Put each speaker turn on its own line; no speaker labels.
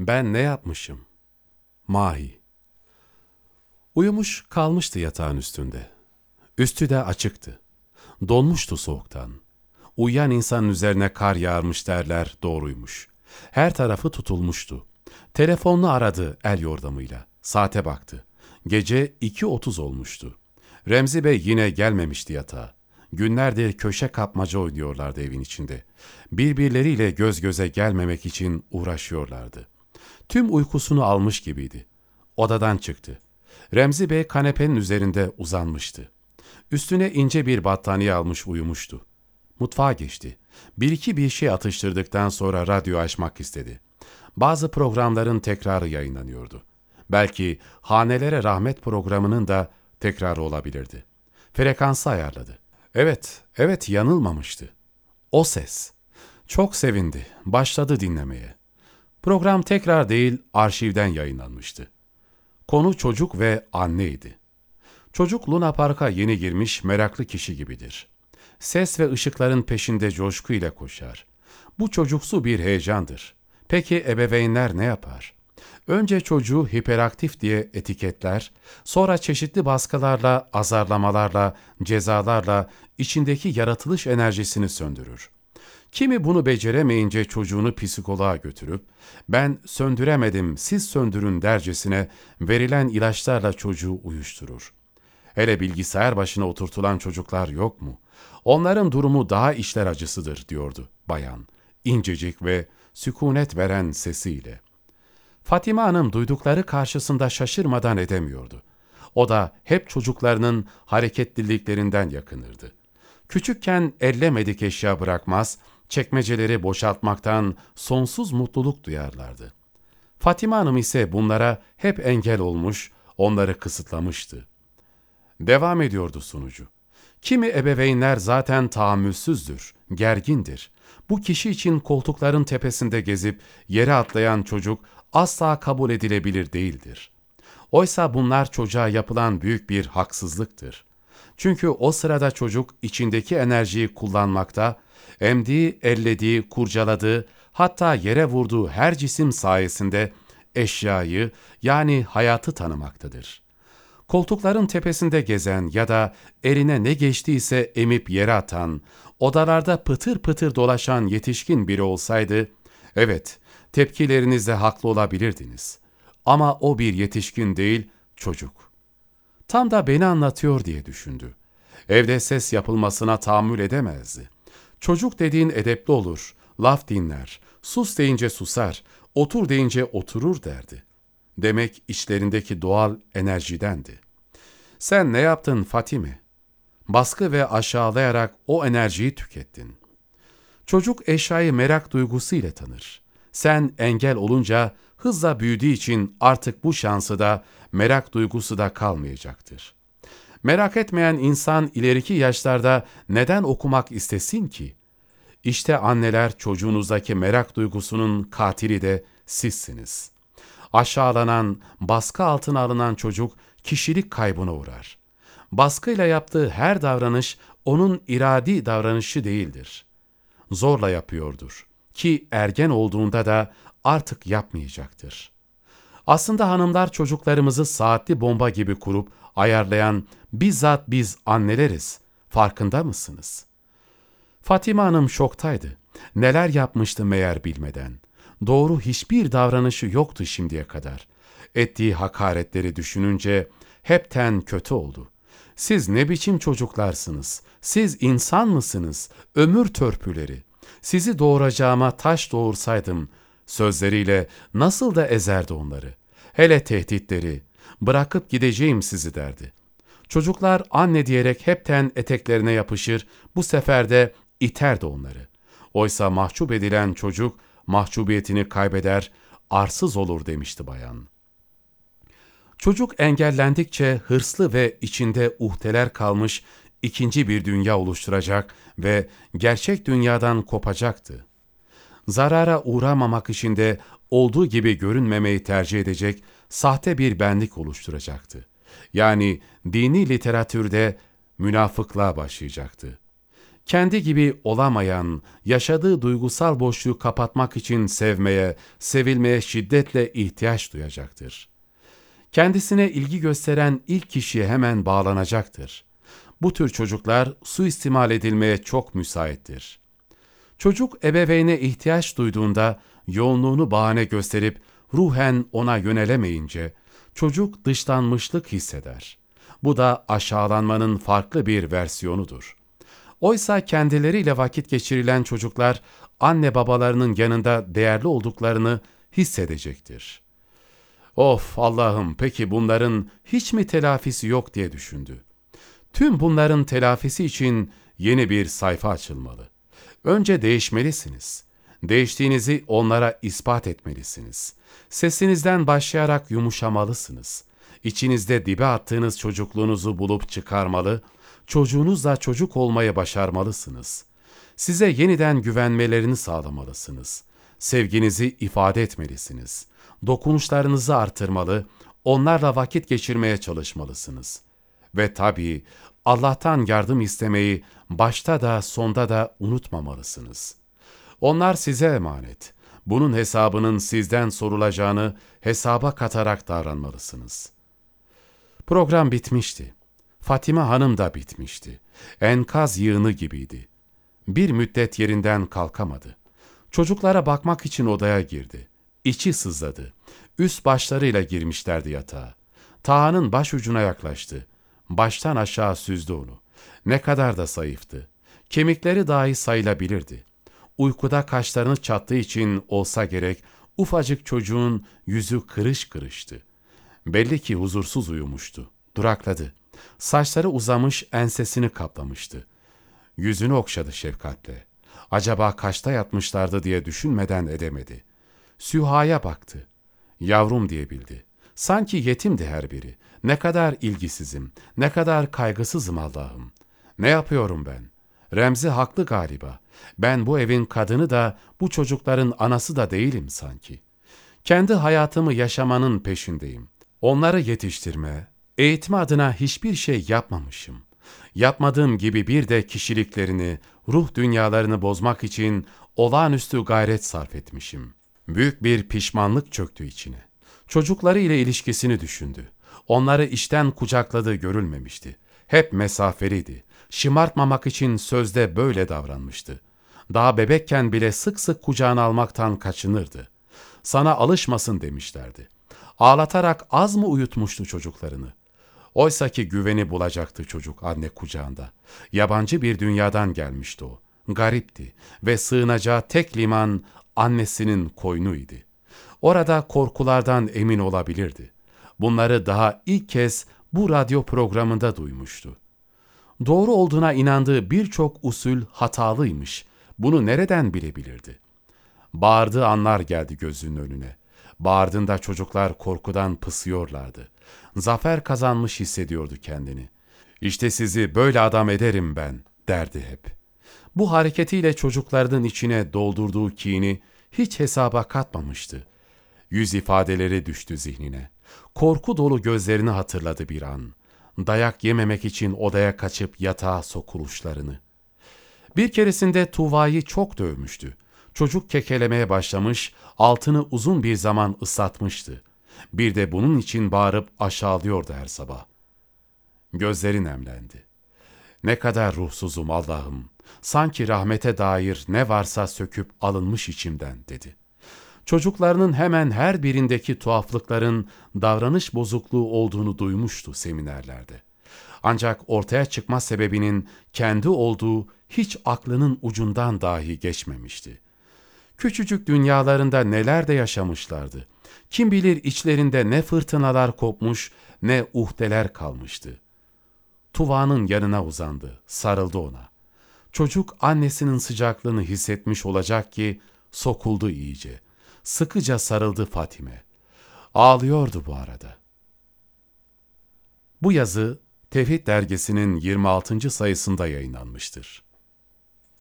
Ben ne yapmışım? Mahi. Uyumuş kalmıştı yatağın üstünde. Üstü de açıktı. Donmuştu soğuktan. Uyuyan insanın üzerine kar yağarmış derler doğruymuş. Her tarafı tutulmuştu. Telefonunu aradı el yordamıyla. Saate baktı. Gece 2.30 olmuştu. Remzi Bey yine gelmemişti yatağa. Günlerdir köşe kapmaca oynuyorlardı evin içinde. Birbirleriyle göz göze gelmemek için uğraşıyorlardı. Tüm uykusunu almış gibiydi. Odadan çıktı. Remzi Bey kanepenin üzerinde uzanmıştı. Üstüne ince bir battaniye almış uyumuştu. Mutfağa geçti. Bir iki bir şey atıştırdıktan sonra radyo açmak istedi. Bazı programların tekrarı yayınlanıyordu. Belki Hanelere Rahmet programının da tekrarı olabilirdi. Frekansı ayarladı. Evet, evet yanılmamıştı. O ses. Çok sevindi, başladı dinlemeye. Program tekrar değil, arşivden yayınlanmıştı. Konu çocuk ve anneydi. Çocuk Luna Park'a yeni girmiş meraklı kişi gibidir. Ses ve ışıkların peşinde coşku ile koşar. Bu çocuksu bir heyecandır. Peki ebeveynler ne yapar? Önce çocuğu hiperaktif diye etiketler, sonra çeşitli baskılarla, azarlamalarla, cezalarla içindeki yaratılış enerjisini söndürür. Kimi bunu beceremeyince çocuğunu psikoloğa götürüp, ben söndüremedim siz söndürün dercesine verilen ilaçlarla çocuğu uyuşturur. Hele bilgisayar başına oturtulan çocuklar yok mu? Onların durumu daha işler acısıdır diyordu bayan, incecik ve sükunet veren sesiyle. Fatime Hanım duydukları karşısında şaşırmadan edemiyordu. O da hep çocuklarının hareketliliklerinden yakınırdı. Küçükken ellemedik eşya bırakmaz, çekmeceleri boşaltmaktan sonsuz mutluluk duyarlardı. Fatime Hanım ise bunlara hep engel olmuş, onları kısıtlamıştı. Devam ediyordu sunucu. Kimi ebeveynler zaten tahammülsüzdür, gergindir. Bu kişi için koltukların tepesinde gezip yere atlayan çocuk asla kabul edilebilir değildir. Oysa bunlar çocuğa yapılan büyük bir haksızlıktır. Çünkü o sırada çocuk içindeki enerjiyi kullanmakta, emdiği, ellediği, kurcaladığı, hatta yere vurduğu her cisim sayesinde eşyayı yani hayatı tanımaktadır. Koltukların tepesinde gezen ya da eline ne geçtiyse emip yere atan, odalarda pıtır pıtır dolaşan yetişkin biri olsaydı, evet tepkilerinizde haklı olabilirdiniz. Ama o bir yetişkin değil, çocuk. Tam da beni anlatıyor diye düşündü. Evde ses yapılmasına tahammül edemezdi. Çocuk dediğin edepli olur, laf dinler, sus deyince susar, otur deyince oturur derdi. Demek içlerindeki doğal enerjidendi. Sen ne yaptın Fatime? Baskı ve aşağılayarak o enerjiyi tükettin. Çocuk eşyayı merak duygusu ile tanır. Sen engel olunca hızla büyüdüğü için artık bu şansı da merak duygusu da kalmayacaktır. Merak etmeyen insan ileriki yaşlarda neden okumak istesin ki? İşte anneler çocuğunuzdaki merak duygusunun katili de sizsiniz. Aşağılanan, baskı altına alınan çocuk kişilik kaybına uğrar. Baskıyla yaptığı her davranış onun iradi davranışı değildir. Zorla yapıyordur ki ergen olduğunda da artık yapmayacaktır. Aslında hanımlar çocuklarımızı saatli bomba gibi kurup ayarlayan bizzat biz anneleriz. Farkında mısınız? Fatime Hanım şoktaydı. Neler yapmıştı meğer bilmeden. Doğru hiçbir davranışı yoktu şimdiye kadar. Ettiği hakaretleri düşününce hepten kötü oldu. Siz ne biçim çocuklarsınız? Siz insan mısınız? Ömür törpüleri. Sizi doğuracağıma taş doğursaydım, sözleriyle nasıl da ezerdi onları. Hele tehditleri, bırakıp gideceğim sizi derdi. Çocuklar anne diyerek hepten eteklerine yapışır, bu sefer de iterdi onları. Oysa mahcup edilen çocuk mahcubiyetini kaybeder, arsız olur demişti bayan. Çocuk engellendikçe hırslı ve içinde uhteler kalmış ikinci bir dünya oluşturacak ve gerçek dünyadan kopacaktı. Zarara uğramamak için de olduğu gibi görünmemeyi tercih edecek sahte bir benlik oluşturacaktı. Yani dini literatürde münafıklığa başlayacaktı. kendi gibi olamayan, yaşadığı duygusal boşluğu kapatmak için sevmeye, sevilmeye şiddetle ihtiyaç duyacaktır. Kendisine ilgi gösteren ilk kişiye hemen bağlanacaktır. Bu tür çocuklar suistimal edilmeye çok müsaittir. Çocuk ebeveyne ihtiyaç duyduğunda yoğunluğunu bahane gösterip ruhen ona yönelemeyince çocuk dışlanmışlık hisseder. Bu da aşağılanmanın farklı bir versiyonudur. Oysa kendileriyle vakit geçirilen çocuklar anne babalarının yanında değerli olduklarını hissedecektir. Of Allah'ım peki bunların hiç mi telafisi yok diye düşündü. Tüm bunların telafisi için yeni bir sayfa açılmalı. Önce değişmelisiniz. Değiştiğinizi onlara ispat etmelisiniz. Sesinizden başlayarak yumuşamalısınız. İçinizde dibe attığınız çocukluğunuzu bulup çıkarmalı, çocuğunuzla çocuk olmayı başarmalısınız. Size yeniden güvenmelerini sağlamalısınız. Sevginizi ifade etmelisiniz. Dokunuşlarınızı artırmalı, onlarla vakit geçirmeye çalışmalısınız. Ve tabii Allah'tan yardım istemeyi başta da sonda da unutmamalısınız. Onlar size emanet. Bunun hesabının sizden sorulacağını hesaba katarak davranmalısınız. Program bitmişti. Fatime Hanım da bitmişti. Enkaz yığını gibiydi. Bir müddet yerinden kalkamadı. Çocuklara bakmak için odaya girdi. İçi sızladı. Üst başlarıyla girmişlerdi yatağa. Taha'nın baş ucuna yaklaştı. Baştan aşağı süzdü onu. Ne kadar da zayıftı. Kemikleri dahi sayılabilirdi. Uykuda kaşlarını çattığı için olsa gerek ufacık çocuğun yüzü kırış kırıştı. Belli ki huzursuz uyumuştu. Durakladı. Saçları uzamış ensesini kaplamıştı. Yüzünü okşadı şefkatle. Acaba kaçta yatmışlardı diye düşünmeden edemedi. Süha'ya baktı. Yavrum diyebildi. Sanki yetimdi her biri. Ne kadar ilgisizim, ne kadar kaygısızım Allah'ım. Ne yapıyorum ben? Remzi haklı galiba. Ben bu evin kadını da, bu çocukların anası da değilim sanki. Kendi hayatımı yaşamanın peşindeyim. Onları yetiştirme, eğitme adına hiçbir şey yapmamışım. Yapmadığım gibi bir de kişiliklerini, ruh dünyalarını bozmak için olağanüstü gayret sarf etmişim. Büyük bir pişmanlık çöktü içine. Çocukları ile ilişkisini düşündü. Onları işten kucakladığı görülmemişti. Hep mesafeliydi. Şımartmamak için sözde böyle davranmıştı. Daha bebekken bile sık sık kucağına almaktan kaçınırdı. Sana alışmasın demişlerdi. Ağlatarak az mı uyutmuştu çocuklarını? Oysa ki güveni bulacaktı çocuk anne kucağında. Yabancı bir dünyadan gelmişti o. Garipti ve sığınacağı tek liman annesinin koynuydu. Orada korkulardan emin olabilirdi. Bunları daha ilk kez bu radyo programında duymuştu. Doğru olduğuna inandığı birçok usul hatalıymış. Bunu nereden bilebilirdi? Bağırdığı anlar geldi gözünün önüne. Bağırdığında çocuklar korkudan pısıyorlardı. Zafer kazanmış hissediyordu kendini. İşte sizi böyle adam ederim ben, derdi hep. Bu hareketiyle çocuklarının içine doldurduğu kini hiç hesaba katmamıştı. Yüz ifadeleri düştü zihnine. Korku dolu gözlerini hatırladı bir an. Dayak yememek için odaya kaçıp yatağa sokuluşlarını. Bir keresinde Tuva'yı çok dövmüştü. Çocuk kekelemeye başlamış, altını uzun bir zaman ıslatmıştı. Bir de bunun için bağırıp aşağılıyordu her sabah. Gözleri nemlendi. Ne kadar ruhsuzum Allah'ım. Sanki rahmete dair ne varsa söküp alınmış içimden dedi. Çocuklarının hemen her birindeki tuhaflıkların davranış bozukluğu olduğunu duymuştu seminerlerde. Ancak ortaya çıkma sebebinin kendi olduğu hiç aklının ucundan dahi geçmemişti. Küçücük dünyalarında neler de yaşamışlardı. Kim bilir içlerinde ne fırtınalar kopmuş, ne uhdeler kalmıştı. Tuva'nın yanına uzandı, sarıldı ona. Çocuk annesinin sıcaklığını hissetmiş olacak ki sokuldu iyice. Sıkıca sarıldı Fatime. Ağlıyordu bu arada. Bu yazı Tevhid dergisinin 26. sayısında yayınlanmıştır.